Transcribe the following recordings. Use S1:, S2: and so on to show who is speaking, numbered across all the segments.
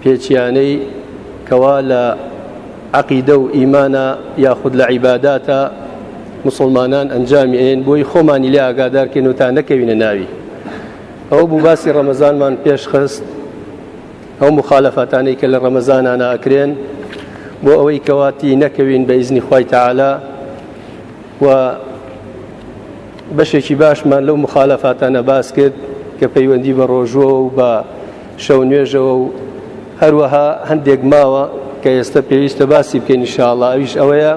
S1: پێچیانەی کەوا لە عقیدە و ئیمانە یاخود لە عیباداتە مسلمانان ئەنجامی ئەین بۆی خۆمانی لێ ئاگادارکەین و تا نەکەوینە ناوی ئەو بوو باسی ڕەمەزانمان پێشخست ئەو مخالەفاتانەی کە لە ڕەمەزانانە ئەکرێن بۆ ئەوەی کەواتی نەکەوین بە ئیزنی خی تەعالا و بەشێکی باشمان لەو مخالەفاتانە باس کرد کە پەیوەندی بە ڕۆژوە و بە شەو نوێژەوە و هەروەها هەندێک ماوە کە ئێستا پێویستە باسی بکەین شاڵە ئەویش ئەوەیە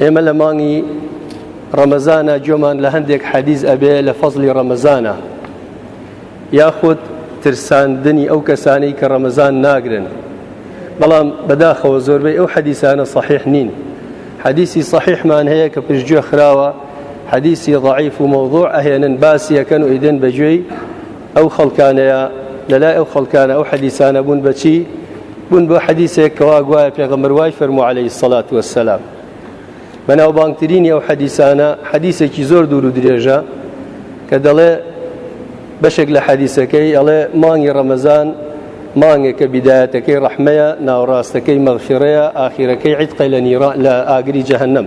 S1: ئێمە لە مانگی ڕەمەزانە جۆمان لە هەندێک حەدیز ئەبێ لە فەزلی ڕەمەزانە یاخود ترساندنی ئەو کەسانی کە ڕەمەزان ناگرن بەڵام بەداخەوە زۆربەی ئەو حەدیسانە صحیح نین حەدیسی صحیحمان هەیە کە پشتگوێ خراوە حەدیسی ضعیف و مەوضوع ئەهێنن باسیەکەن و ئیدن بەگوێی ئەو خەڵکانەیە لەلای ئەو خەڵکانە ئەو حەدیسانە بوون بەچی بوون بۆ حەدیسێک کەوا گوایە پێغەمبەر وای فەرموو عەلەیهی الصلاة والسلام بەناوبانگترینی ئەو حەدیسانە حەدیسێکی زۆر دوور و درێژە کە دەڵێ بەشێک لە حەدیسەکەی ئەڵێ مانگی ڕەمەزان مانگێکە بیدایەتەکەی ڕەحمەیە ناوڕاستەکەی مەغفرەیە ئاخیرەکەی عیتقی لە نیرا لە ئاگری جەهنم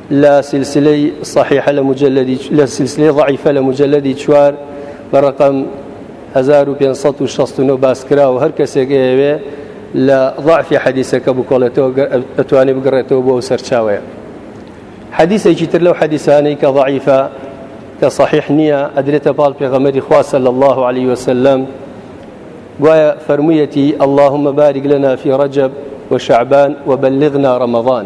S1: لە سلسلەی صحیحە لە مجلدی لە سلسلەی ضعیفە لە مجلدی چوار بە ڕقم 1569 باسکرا و هەر کەسێک ئەیەوێ لە ضعفی حەدیسەکە بکۆڵێتەوە ئەتوانێت بگڕێتەوە بۆ ئەو سەرچاوەیە حەدیسێکی تر لەو حەدیسانەی کە ضعیفە کە صحیح نییە ئەدرێتە پاڵ پێغەمەری خواسە لە الله عليه وسلم گوایە فەرموویەتی اللهم بارك لنا في رجب وشعبان وبلغنا رمضان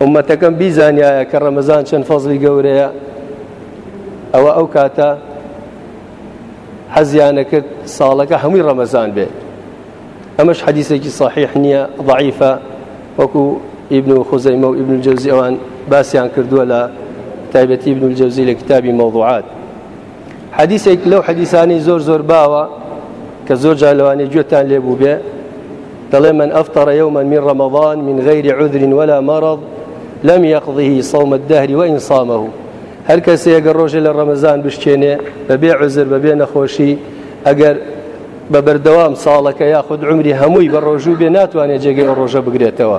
S1: ئومەتەکەم بیزانایە کە ڕەمەزان چەند فەزلی گەورەیە ئەوە ئەو کاتە حەزیانە کرد ساڵەکە هەمووی ڕەمەزان بێت ئەمەش حەدیسێکی صحیح نییە ضعیفە وەکو ئیبن و خۆزەیمە و ئیبن جەوزی ئەوان باسییان کردووە لە تایبەتی ابن الجوزی لە کتابی مەوضوعات حەدیسێک لەو حەدیسانەی زۆر زۆر باوە کە زۆر جار لەوانێ گوێتان لێ بوو بێ دەڵێ من ئەفتەڕە یومە من ڕەمەضان من غیری عذر ولا مرض لم يقضه صوم الدهر وإن صامه هەر کەسێ ئەگەر ڕۆژێ لە ڕەمەزان بشتێنێ بەبێ عزر بەبێ نەخۆشی ئەگەر بە بەردەوام ساڵەکە یاخود عمری هەمووی بە ڕۆژوو بێ ناتوانێت جێگەی ئەو ڕۆژە بگرێتەوە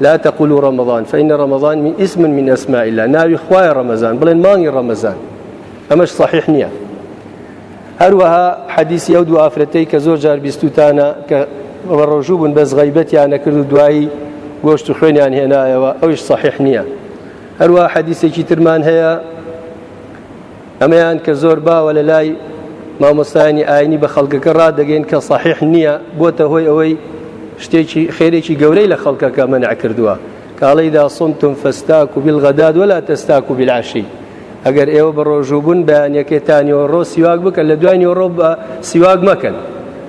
S1: لا تقولوا رمضان فإن رمضان من اسم من أسماء الله ناوي خوايا رمضان بلين ماني رمضان أمش صحيح نية هەروەها حەدیسی ئەو دو ئافرەتەی کە زۆر جار بیستوتانە کە بە ڕۆژوو بوون بەس غیبەتیان نەکرد و دوایی گۆشت و خوێنیان هێنایەوە ئەوش صحیح نییە هەروە حەدیسێکی ترمان هەیە ئەمەیان کە زۆر باوە لە لای مامۆستایانی ئاینی بە خەڵکەکە ڕادەگەین کە صحیح نییە بۆتە هۆی ئەوەی شتێکی خێرێکی گەورەی لە خەڵکەکە منع کردووە کاڵیدا سمتم فستاک و بیلغەداد ولا تەستاک و بیلعشی ئەگەر ئێوە بە ڕۆژووبوون بەیانەکەتانیەوە ڕۆ سیواک بکەن لە دوای نیۆڕۆ بە سیواک مەکەن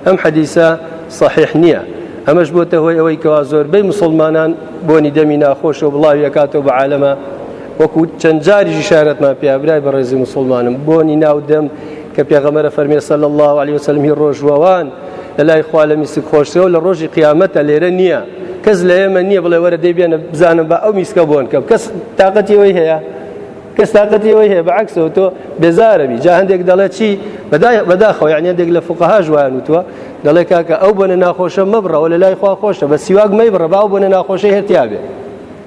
S1: ئەم حەدیسە صحیح نییە ئەمەش بۆتە هۆی ئەوەی کەوا زۆربەی مسلمانان بۆنی دەمی ناخۆشە و بڵاویەکاتەوە بە عالەمە وەکو چەند جاریشی شارەتمان پێ برای بەڕێزی مسلمانم بۆنی ناودەم کە پێغەمەرە فەرمێ سەل الله عليه وسلمی ڕۆژوەوان لە لای خوا لە میسک خۆشەوە لە ڕۆژی قیامەتە لێرە نییە کەس لە ئێمە نییە بڵێ وەرە دەی بێنە بزانم بە ئەو میسکە بۆن کەم کەس تااقەتیەوەی هەیە کەس تااقەتیەوەی هەیە بەعکسەوە تۆ بێزارەبی جا هەندێک دەڵێت چی بەداخەوە یان هەندێک لە فقەهاش وایان وتووە دەڵێ کاکە ئەو بۆنە ناخۆشە مەبڕەوە لە لای خوا خۆشە بە سیواک مەی بڕە باو بۆنە ناخۆشە هەتیاێ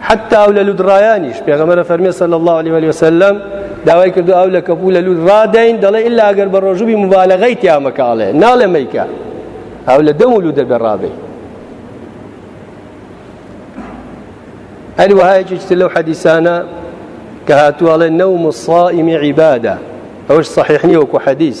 S1: حتی ئاو لە لوت ڕایانیش پێغەمبەر فەرمی صلی الله علیه و وسلم داوای کردو ئاو لە کەپوو لە لوت ڕادەین دەڵێ الا ئەگەر بە ڕۆژوبی مبالغەی تیامەکاڵێ ناڵێ میکە ئاو لە دەم و لوت دەبێ ڕابێ هەروەها یەکێکتر لەو حەدیسانە کە هاتوواڵێ نەوم الصائم عیبادە ئەوش صحیح نیە وەکو حەدیث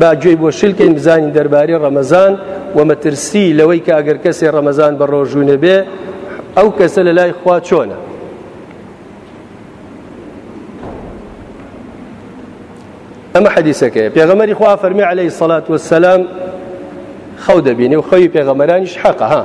S1: با گوێی بۆ شل کەین بزانین دەربارەی ڕەمەزان و مەترسی لەوەی کە ئەگەر کەسێ ڕەمەزان بە ڕۆژوو نەبێ ئەو کەسە لە لای خوا چۆنە ئەمە حەدیسەکەی پێغەمەری خوا فەرمی عليهەی سەلات وسلام خەو دەبینێ و خەوی پێغەمەرانیش حەقە ها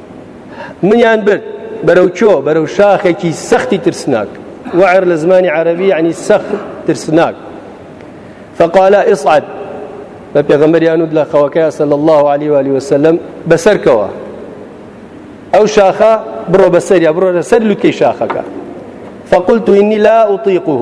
S1: منیان برد بەرەو کۆ بەرەو شاخێکی سەختی ترسناک وعر لە زمانی عربی عنی سەخ ترسناک فقال اصعد بە پێغەمبەریانود لە خەوەکەی سەل الله عليه وعلی وسلم بەسەرکەوە ئەو شاخە بڕۆ بەسەریا بڕۆ لەسەر لوتکەی شاخەکە فقلت إني لا أطيقه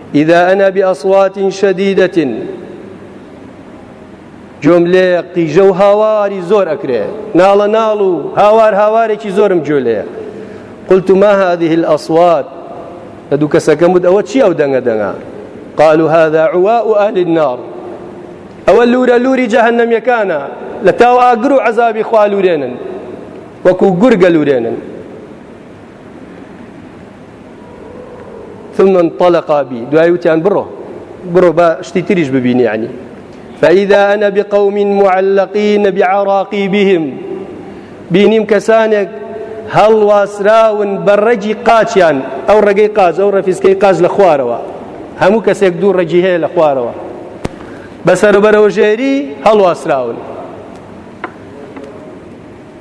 S1: اذا انا باصوات شدیدە گوێم لێ قیژە و هاواری زۆر ئەکرێ ناڵە ناڵ و هاوار هاوارێکی زۆرم گوێ لێ قلت ما هذه الأصوات لە دوو کەسەکەم بود ئەوە چی ئەو دەنگە دەنگە قالوا هذا عواء أهل النار ئەوە لورە لوری جەهنەمیەکانە لە تاو ئاگر و عەزابی خوا لورێنن وەکو گورگە لورێنن ثم انطلق بي دوای وتیان بڕۆ بڕۆ بە شتی تریش ببینی عنی فإذا أنا بقوم معلقين بعراقي بهم بینیم کەسانێک هەڵواسراون بە ڕەگی قاچیان ئەو ڕێگەی قاز ئەو ڕەفیسکەی قاز لە خوارەوە هەموو کەسێک دوو ڕەگی هەیە لە خوارەوە بەسەربەرەوە ژێری هەڵواسراون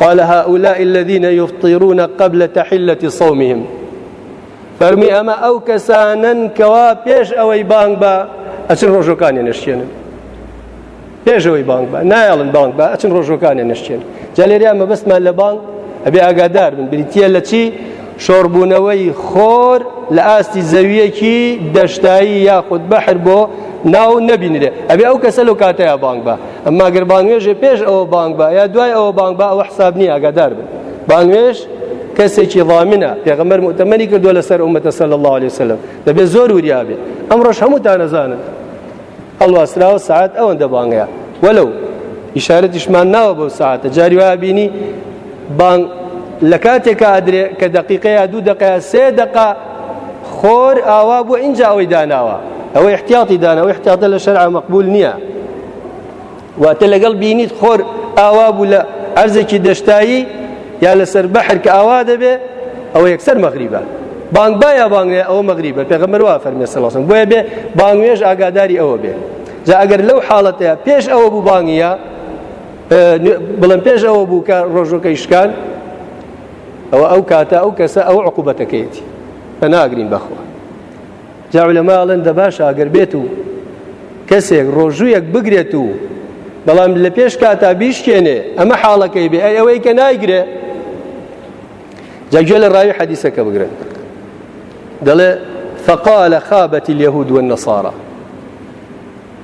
S1: قال هؤلاء الذين يفطرون قبل تحلة صومهم فەرمی ئەمە ئەو کەسانن کەوا پێش ئەوەی بانگ بە ئەچن ڕۆژەکانی نشتێنن پێشەوەی بانگ بە نایڵن بانگ بە ئەچن ڕۆژەکانی نشتێن جالێریا مەبەستمان لە بانگ ئەبێ ئاگادار بن بریتە لە چی شۆڕبوونەوەی خۆر لە ئاستی زەویەکی دەشتایی یاخود بەحر بۆ ناو نەبینرێ ئەبێ ئەو کەسە لەو کاتەیە بانگ بە ئەما گەر بانوێژێ پێش ئەوە بانگ با یا دوای ئەوە بانگ با ئەوە حساب نییە ئاگادار بن بانوێژ کەسێکی ضامنە پێغەمبەر مؤتمەنی کردو لەسەر ئومەتە صلی الله عليه وسلم دەبێت زۆر وریا بێت ئەمڕۆش هەمووتان نەزانن هەڵواسراوە سعات ئەوەندە بانگەیە وەلو ئیشارەتیشمان ناوە بەو ساعتە جاری وابینی بانگ لە کاتێکا ئەدرێ کە دەقیقەیە دوو دەقەیە سێ دەقە خۆر ئاوا بووە ئینجا ئەوەی داناوە ئەوە احتیاطی دانا ئەوە احتیاطە لە شەرع مەقبول نییە واتە لەگەڵ بینیت خۆر ئاوا بوو لە ئەرزێکی دەشتایی یا لەسەر بەحر کە ئاوا دەبێ ئەوە یەکسەر مەغریبە بانگ بایا بانگێ ئەوە مەغریبە پێغەمبەر وا فەرمی سەڵاسم بۆیە بێ بانگێش ئاگاداری ئەوە بێ جا ئەگەر لەو حاڵەتەیە پێش ئەوە بوو بانگیە بڵێن پێش ئەوە بوو کە ڕۆژەکەی شکان ئەوە ئەو کاتە ئەو کەسە ئەو عقوبەتەکەیەتی بە ناگرین بەخۆ جاوی لە ماڵێن دەباش ئەگەر بێت و کەسێک ڕۆژوویەک بگرێت و بەڵام لە پێش کاتا بیشکێنێ ئەمە حاڵەکەی بێ ئەی ئەوەی کە نایگرێ جاگوێ لە ڕاوی حەدیسەکە بگرن دەڵێ فقال خابت اليهود والنصارى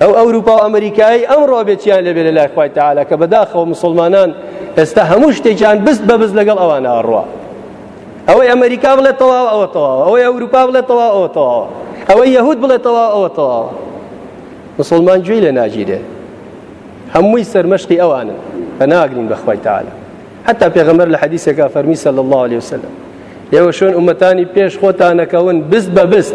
S1: ئەو ئەوروپا و ئەمریکایی ئەمڕۆ بێچیان لەبێ لە لای خوای تەعالا کە بەداخەوە مسلمانان ئێستا هەموو شتێکیان بست بە بست لەگەڵ ئەوانە ئەڕوا ئەوەی ئەمریکا بڵێت تەواو ئەوە تەواوە ئەوەی ئەوروپا بڵێت تەواو ئەوە تەواوە ئەوەی یەهود بڵێت تەواو ئەوە تەواوە مسلمان گوێی لێ ناگیرێ هەمووی سەرمەشقی ئەوانن بە ناگرین بەخوای تەعالا حتا پێغەمەر لە حەدیسێکا فەرمی صلی الله عليه وسلم ئێوە شوێن ئومەتانی پێش خۆتانەکەون بست بە بست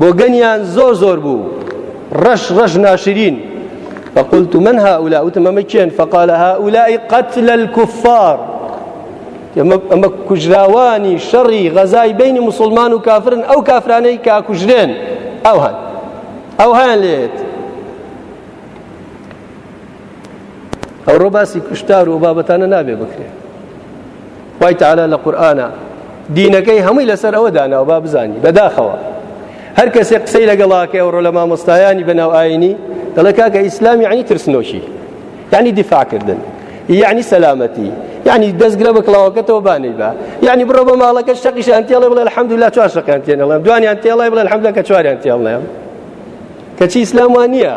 S1: بۆگەنیان زۆر زۆر بوو ڕەش ڕەش ناشرین فقلت من هؤلاء وتم ئەمە کێن فقال هؤلاء قتل الكفار ئەمە کوژراوانی شەڕی غەزای بینی مسلمان و کافرن ئەو کافرانەی کا کوژرێن ئەو هەن ئەو هەیان لێت ئەوڕۆ باسی کوشتار و بابەتانە نابێ بکرێت وای تعالا لە قورآە دینەکەی هەمووی لەسەر ئەوە داناوە با بزانی بەداخەوە هەر کەسێک قسەی لەگەڵاکە ئەوڕۆ لە مامۆستایانی بەناو ئاینی دەڵێ کاکە ئیسلامی عنی ترسنۆشی یعنی دیفاعکردن یعنی سەلامەتی یعنی دەستگرە بە کڵاوەکەتەوە بانەی بە یعنی بڕۆ بە ماڵەکە شەقیشان تێڵێ بڵێ الحمدلله چوار شەقیان تێنەڵێم دوانیان تێڵێ بڵێ الحمدلله کە چواریان تێڵێم کەچی ئیسلام وان نییە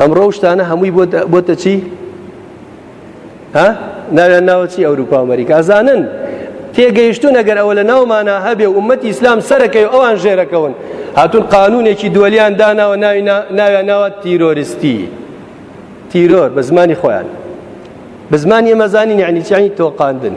S1: ئەمڕۆ ئەو شتانە هەمووی بۆتە چی ها ناویان ناوە چی ئەوروپا ئەمریکا ئەزانن تێگەیشتون ئەگەر ئەوە لە ناومانە هەبێ و ئومەتی ئیسلام سەرەکەی و ئەوان ژێرەکەون هاتون قانونێکی دووەلیان داناوە ناوی ناویان ناوە تیرۆریستی تیرۆر بە زمانی خۆیان بە زمانی ئێمەزانین یعنی چانی تۆقاندن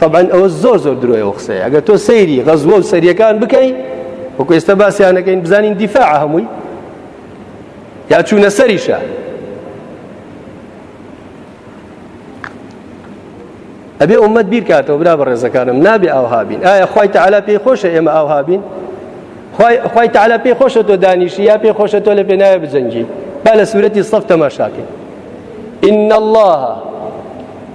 S1: طبعا ئەوە زۆر زۆر درۆی ئەو قسەیە ئەگەر تۆ سەیری غەزوە و سەریەکان بکەین وەکو ئێستا باسییانەکەین بزانین دیفاع هەمووی یا چوونە سەریشە ئەبێ ئومەت بیرکاتەوە برا بە ڕێزەکانم نابێ ئاوها بین ئایا خی تەعالا پێی خۆشە ئێمە ئاوها بین خی تەعالا پێی خۆشە تۆ دانیشی یا پێی خۆشە تۆ لە پێناوێ بجەنگی با لە سوورەتی سەف تەماشاکەین إن الله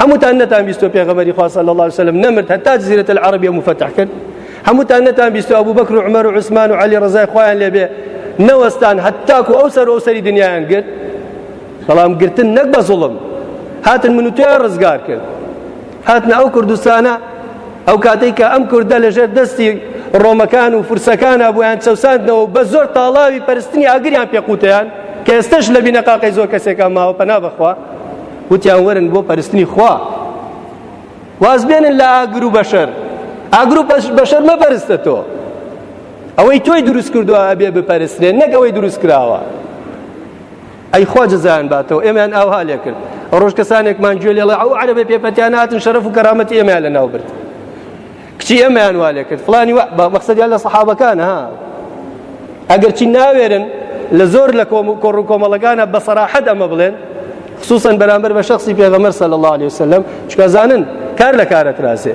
S1: هەمووتان نەتان بیستۆ پێغەمەری خوا صلی الله علیه وسلم نەمرد هەتا جزیرەت العربیە مفتح کرد هەمووتان نەتان بیستۆ ئەبو بەکر و عمر و عثمان و علی ڕزای خۆیان لێبێ نەوەستان هەتاکو ئەو سەر و سەری دنیایان گرت بەڵام گرتن نەک بە زوڵم هاتن من و تویان ڕزگار کرد هاتنە ئەو کوردستانە ئەو کاتێک کە ئەم کوردە لەژێر دەستی ڕۆمەکان و فرسەکانە بۆیان چەساندنەوە بە زۆر تاڵاوی پەرستنی ئاگریان پێقوتیان کە ئێستش لە بینەقاقی زۆر کەسێکە ماوە پەنا بخوا وتیان وەرن بۆ پەرستنی خوا واز بێنن لە ئاگر و بەشەر ئاگر و بەشەر مەپەرستە تۆ ئەوەی تۆی دروست کردووە ئەبێ بپەرسترێن نەک ئەوەی دروست کراوە ئەی خوا جزایان باتەوە ئێمەیان ئاوها لێ کرد ڕۆژ کەسانێکمان گوێ لێڵێ ئەو عەرەبە پێپەتیان هاتن شەرەف و کەرامەتی ئێمەیان لە ناو برد کچی ئەمەیان وا لێ کرد فلانی مەقصدیان لە سەحابەکانە ها ئەگەرچی ناوێرن لە زۆر لە کۆڕ و کۆمەڵەکانە بە سەراحەت ئەمە بڵێن خصوصا بەرامبەر بە شخصی پێغەمەر صلی الله عليه وسلم چکە زانن کار لە کارە ترازێ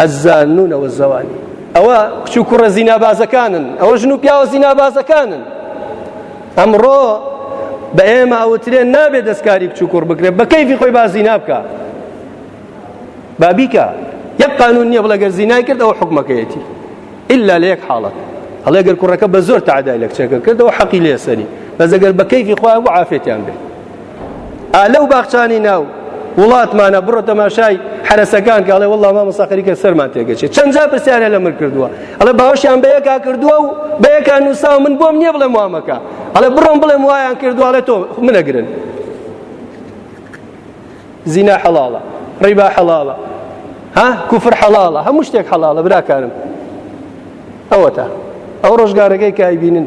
S1: ئەزانون و زوانی ئەوە کچ و کوڕە زینابازەکانن ئەوە ژن و پیاوە زینابازەکانن ئەمڕۆ بە ئێمە ئەوترێن نابێ دەستکاری کچ و کوڕ بکرێت بە کەیفی خۆی بازی نابکە بابیکە یەک قانون نییە بڵێ گەر زینای کرد ئەو حکومەکەیەتی ئللا لە یەک حاڵەت هەڵێ گەر کوڕەکە بە زۆر تعدای لە کچەکە کردەوە حەقی لێسەری بەزەگەر بە کەیفی خۆیان بۆ عافێتیان بێت لەو باخچانی ناو وڵاتمانە بڕۆ تەماشای حرەسەکان کاڵێ وڵام مامۆسا خەریکە سەرمان تێگەچێ چەند جا پرسیارە لە من کردووە ئەڵێ باوەشیان بە یەکا کردووە و بە یەکا نووسا و من بۆم نییە بڵێم وامەکە ئەڵێ بڕۆم بڵێم وایان کردووە ئەڵێ تۆ منەگرن زینا حەڵاڵە ڕیبا حەڵاڵە ها کوفر حەڵاڵە هەموو شتێک حەڵاڵە براکانم ئەوە تا ئەو ڕۆژگارەکەی کایبینن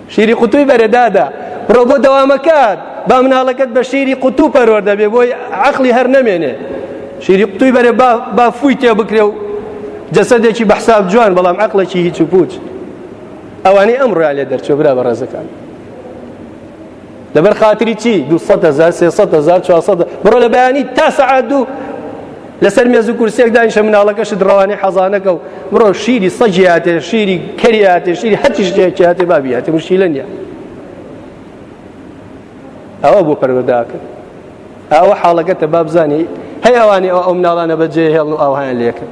S1: شیری قوتوی بەرێ دادە بڕۆ بۆ دەوامەکەت با مناڵەکەت بە شیری قوتو پەروەر دەبێ بۆی عقلی هەر نەمێنێ شیری قوتوی بەرێ با فوی تێ بکرێ و جەسەدێکی بەحساب جوان بەڵام عقلەکی هیچ و پوچ ئەوانەی ئەم ڕۆیان لێ دەرچۆ برا بە ڕێزەکان لەبەر خاتری چی دو سەد هەزار سێ سەد هەزار چوار سەد بڕۆ لە بەیانی تا سەعات دوو لەسەر مێز و کورسێک دانیشە مناڵەکەشت ڕەوانەی حەزانەکە و بڕۆ شیری سەگی هاتێ شیری کەری هاتێ شیری هەتی شتێکی هاتێ بابی هاتێ مشیلە نیە ئەوە بۆ پەروەداکرد ئەوە حاڵەکەتە بابزانی هەی ئەوانی ئەو ئەو مناڵانە بەجێ هێڵن و ئاوهایان لێکرد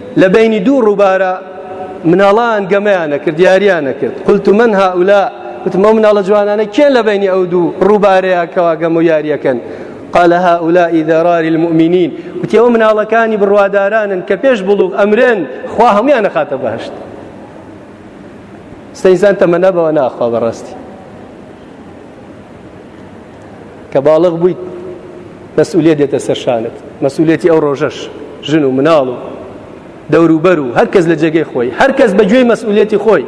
S1: لە بینی دوو ڕووبارە مناڵان گەمەیانە کرد یاریانە کرد قلت من هؤلاء وتم ئەو مناڵە جوانانە کێن لە بینی ئەو دوو ڕووبارەیە کەوا گەم و یاریەکەن قال هؤلاء ذرار المؤمنين وتی ئەو مناڵەکانی بڕوادارانن کە پێش بڵوغ ئەمرێن خوا هەمویان نەخاتە بەهشت سەیزان تەمەنا بەوە ناخوا بەڕاستی کە باڵغ بوویت مەسئولیت دێتە سەر شانت مەسئولێتی ئەو ڕۆژەش ژن و مناڵ و دەوروبەر و هەرکەس لە جێگەی خۆی هەرکەس بە گوێی مەسئولێتی خۆی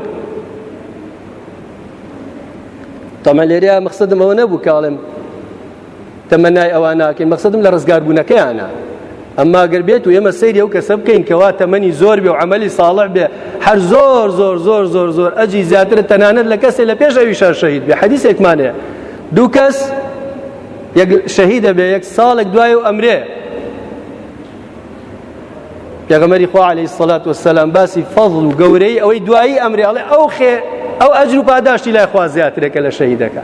S1: تەمە لێریا مەخصدم ئەوە نەبوو کاڵم تەمەنای ئەوان ناکەین مەخصدم لە ڕزگاربوونەکەیانە ئەمما گەر بێت و ئێمە سەیری ئەو کەسە بکەین کەوا تەمەنی زۆر بێ و عملی ساڵح بێ هەر زۆر زۆر زۆر زۆر زۆر ئەجی زیاتر تەنانەت لە کەسێ لە پێش ئەویشا شەهید بێ حەدیسێکمانەیە دوو کەس یەک شەهیدە بێ یەک ساڵێک دوای و ئەمرێ پێغەمەری خوا عليه الصلاة والسلام باسی فەضل و گەورەی ئەوەی دوایی ئەمرێ ئەڵێ ئەو خێ ئەو ئەجر و پاداشتی لای خوا زیاترێکە لە شەهیدەکە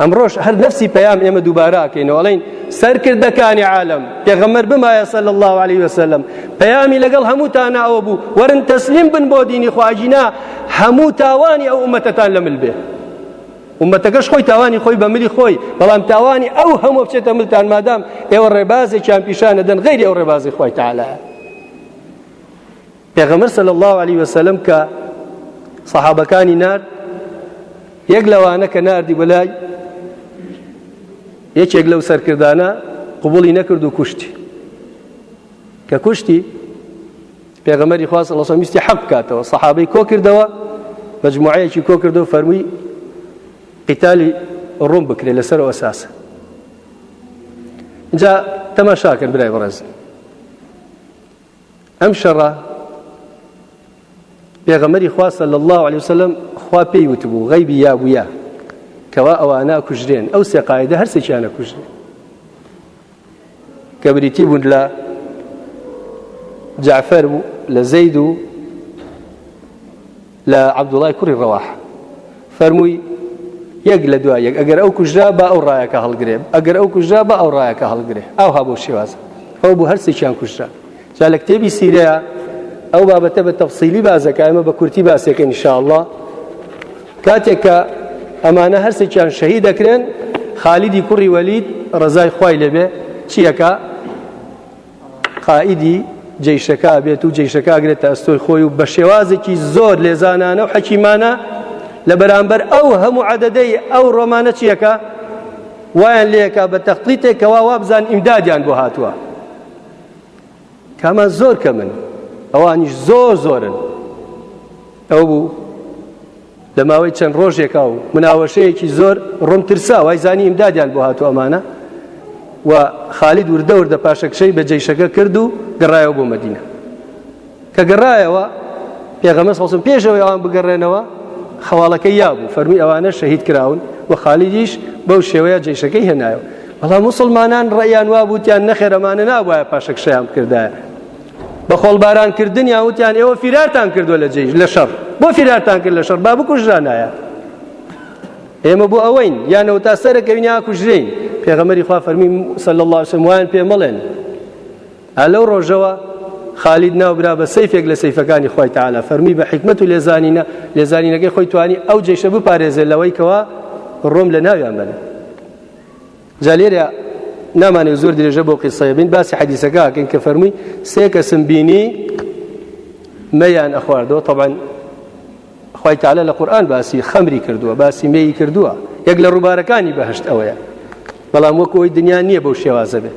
S1: ئەمڕۆش هەر نفسی پەیام ئێمە دووبارە ئەکەینەوە ئەڵین سەرکردەکانی عالم پێغەمبەر بمایە صلی الله علیه وسلم پەیامی لەگەڵ هەمووتانە ئەوە بوو وەرن تەسلیم بن بۆ دینی خواجینا هەموو تاوانی ئەو ئومەتەتان لە مل بێ ومەتەکەش خۆی تاوانی خۆی بە ملی خۆی بەڵام تاوانی ئەو هەموو بچێتە ملتان مادام ئێوە ڕێبازێکیان پیشانەدەن غیری ئەو ڕێبازی خۆی تاالە پێغەمبەر صلی الله علیه وسلم کە صحابەکانی نارد یەک لەوانە کە ناردی بەلای یەکێک لەو سەرکردانە قوبولی نەکرد و کوشتی کە کوشتی پێغەمەری خواست لەسەمیستی حەب بکاتەوە سەحابەی کۆ کردەوە مجموعەیەکی کۆ کردەوە فەرمووی قیتالی ڕوون بکرێت لەسەر ئەساسە اینجا تەماشاکرد برای بەڕێزن ئەم شەڕە پێغەمەری خوا صلی الله علیه وسلم خوا پێی وتبوو غەیبی یا بووە کەوا ئەوانە کوژرێن ئەو سێقاعدە هەرسێکیانە کوژرێن کە بریتی بوون لە جعفر بوو لە زەید و لە عەبدوڵای کوڕی ڕەواح فەرمووی یەک لە دوای یەک ئەگەر ئەو کوژرا با ئەو ڕایەکە هەڵگرێ ئەگەر ئەو کوژرا با ئەو ڕایەکە هەڵگرێ ئەو ها بۆ شێوازە ئەو بۆ هەرسێکیان کوژرا جا لە کتێبی سیرەیە ئەو بابەتە بە تەفسیلی بازەکە ئەمە بە کورتی باسێکە نیشاءله کاتێک کە ئەمانە هەرسێکیان شەهید دەکرێن خالیدی کوڕی وەلید ڕزای خوای لەبێ چیەکە قائیدی جەیشەکە بێت و جەیشەکە گرێتە ئەستۆی خۆی و بە شێوازێکی زۆر لێزانانە و حەکیمانە لە بەرامبەر ئەو هەموو عادەدەی ئەو ڕۆمانە چیەکە وایان لێکا بە تەختیتێک کەوا وابزان ئیمدادیان بۆ هاتووە کامان زۆر کە من ئەوانیش زۆر زۆرن ئەو بوو لە ماوەی چەند ڕۆژێکا و مناوەشەیەکی زۆر ڕۆم ترسا وای زانی ئیمدادیان بۆ هاتو ئەمانە و خالید وردە وردە پاشەکشەی بە جەیشەکە کرد و گەڕایەوە بۆ مدینە کە گەڕایەوە پێغەمە سەڵسم پێشەوەی ئەوان بگەڕێنەوە خەواڵەکە یابوو فەرمی ئەوانە شەهید کراون و خالیدیش بەو شێوەیە جێشەکەی هێنایەوە بەڵام مسلمانان ڕیان وا بوتیان نەخێرەمانە نابواە پاشەکشیان بکردایە بە خۆڵباران کردنیان وتیان ئێوە فیرارتان کردووە لە جێژ لە شەڕ بۆ فیرارتان کرد لە شەڕ با بکوژرانایە ئێمە بۆ ئەوەین یانەوە تا سەرەکەوین یا کوژرین پێغەمەری خوا فەرمی سەل الله وسلم وایان پێ مەڵێن ئەلەو ڕۆژەوە خالید ناوبرا بە سەیفێک لە سەیفەکانی خۆی تعالا فەرمی بە حکمت و لێزانینە لێزانینەکەی خۆی توانی ئەو جێشە بپارێزێت لەوەی کەەوە ڕۆم لە ناویان بەن جا لێرە نامانەوێت زۆر درێژە بۆ قیسەیە بین باسی حەدیسەکە کەن کە فەرمووی سێ کەسم بینی مەیان ئەخواردەوە طبعاً خی تعالی لە قورآن باسی خەمری کردووە باسی مێی کردووە یەک لە ڕووبارەکانی بەهشت ئەوەیە بەڵام وەکەوەی دنیا نییە بەو شێوازە بێت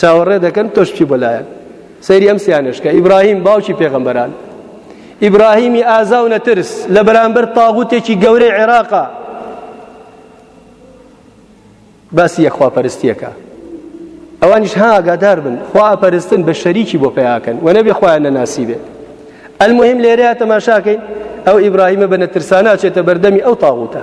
S1: چاوەڕێ دەکەن تۆش چی بەلایەن سەیری ئەم سیانشکە ئیبراهیم باوکی پێغەمبەران ئیبراهیمی ئازا و نەترس لە بەرامبەر تاغوتێکی گەورەی عێراقا باسی یەخواپەرستیەکە ئەوانیش ها ئاگادار بن خوا پەرستن بە شەریکی بۆ پیاکەن و نەبێ خۆیان نەناسی بێت ئەلمهم لێرەیە تەماشاکەین ئەو ئیبراهیمە بە نەترسانە چێتە بەردەمی ئەو تاغوتە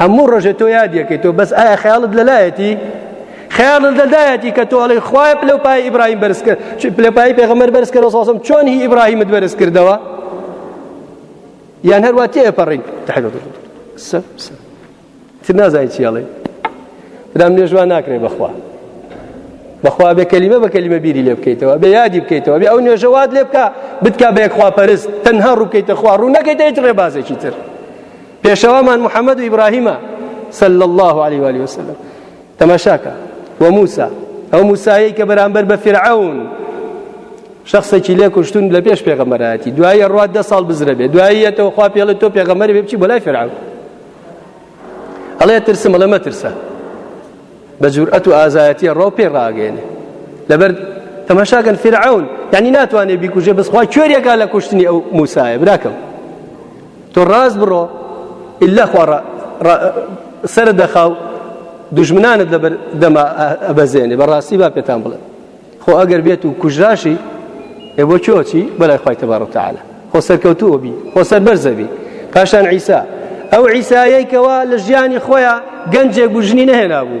S1: هەموو ڕۆژێ تۆ یادیەکەی تۆ بەس ئایا خیاڵت لەلایەتی خیاڵت لەدایەتی کە تۆ ئەڵێ خوای پلە و پای ئیبراهیم بەرز کرد پلە پای پێغەمەر بەرز کرد ساسم چۆن هی ئیبراهیمت بەرز کردەوە یان هەروە تێپەڕین تر نازای چیاڵێ برام نوێژوان ناکرێ بەخوا بەخوا بێ کەلیمە بە کەلیمە بیری لێ بکەیتەوە بێ یادی بکەیتەوە بێ ئەو نوێژەوات لێ بکە بتکا بە یەکخوا پەرست تەنها ڕووکەیتە خوا ڕوو نەکەیتە هیچ ڕێبازێکی تر پێشەوامان محەممەد و ئیبراهیمە سەل الله عليه وآله وسلم تەماشاکە و موسا ئەو موسایی کە بەرامبەر بە فرعون شخصێکی لێ کوشتون لە پێش پێغەمەرایەتی دوایە ڕات دە ساڵ بزرە بێ دواییەتەوە خوا پێڵێت تۆ پێغەمەری بێ بچی بەلای فرعون ئەڵێ ترسم ئەڵێ مەترسە بە جورئەت و ئازایەتی ڕاو پێ ڕاگەێنێ لەبەر تەماشاگەن فرعون یعنی ناتوانێت بیکوژێ بەسخوا کوێریەکە لە کوشتنی ئەو موسایە براکەم تۆ ڕاست بڕۆ ئیلا خوا ڕا ڕا سەرت دەخا و دوژمنانت لەبەر دەما ئەبەزێنێ بەڕاستی با پێتان بڵێن خۆ ئەگەر بێت و کوژراشی ئێ بۆ کۆچی بەلای خی تەبارڕتەعاالە خۆ سەرکەوتووە بی خۆ سەر بەرزەبی پاشان عیسا ئەو عیسایەکەوە لە ژیانی خۆیان گەنجێک بژنی نەهێنا بوو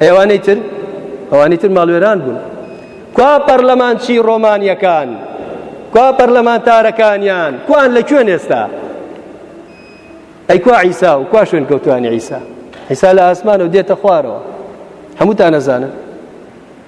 S1: ئەی ئەوانەی تر ئەوانی تر ماڵوێران بوون کوا پەرلەمانچی ڕۆمانیەکان کوا پەرلەمانتارەکانیان کوان لە کوێن ئێستا ئەی کوا عیسا و کوا شوێن کەوتوانی عیسا عیسا لە ئاسمانە و دێتە خوارەوە هەمووتان نەزانن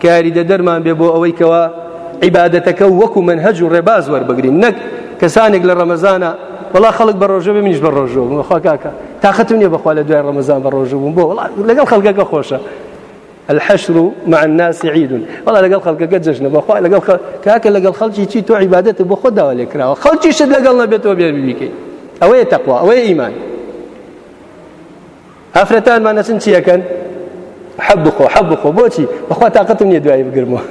S1: کە یاریدەدەرمان بێ بۆ ئەوەی کەوا عیبادەتەکە و وەکو منهج و ڕێباز وەربگرین نەک کەسانێک لە ڕەمەزانە وڵا خەڵک بە ڕۆژە منیش بە ڕۆژۆ بووم خوا کاکە تااقەتم نیە بەخوا لە دوای ڕەمەزان بە ڕۆژ بووم بۆ لەگەڵ خەڵکەکە خۆشە الحشر مع الناس عيد والله لەگەڵ خەڵکەکە جەژنە بەخوا لەگەڵ کاکە لەگەڵ خەڵکی چی تۆ عیبادەت بۆ خۆ داوا لێ کراوە خەڵکی شت لەگەڵ نەبێتەوە بێ بیکەیت ئەوەیە تەقوا ئەوەیە ئیمان ئافرەتانمان نەچن چی ئەکەن حەب بخۆ حەب بخۆ بۆچی بەخوا تااقەتم نییە دوایی بگرمەوە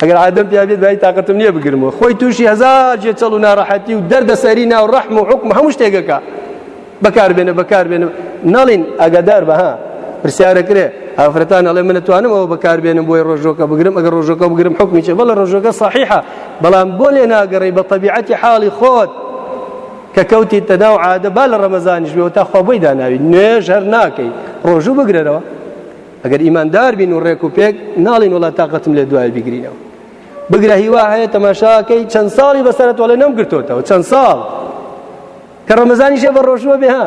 S1: ئەگەر عادەم پیاێت دوایی تااقەتم نییە بگرمەوە خۆی تووشی هزار جێ چڵ و ناڕەحەتی و دەردەسەری ناو ڕەحم و حکم هەموو شتێکەکە بەکار بێنە بەکار بێنە ناڵین ئاگادار بەها پرسیارەکرێ ئافرەتان ئەڵێ من توانم ئەوە بەکاربێنم بۆی ڕۆژۆکە بگرم ئەگەر ڕۆژەکە بگرم حکمیچە بەڵە ڕۆژەکە صحیحە بەڵام بۆ لێ ناگەڕی بە طببیعەتی حاڵی خۆت کە کەوتیتە ناو عادە با لە ڕەمەزانیش بێ و تا خوا بۆی داناوی نوێژ هەر ناکەی ڕۆژوو بگرەرەوە ئەگەر ئیماندار بین و ڕێک و پێک ناڵین وڵات تااقەتم لێ دوای بگرینەوە بگرە هیوا هەیە تەماشاکەی چەند ساڵی بەسەرت وڵێ نەم گرتوتەوە چەند ساڵ کە ڕەمەزانیشە بە ڕۆژوە بێها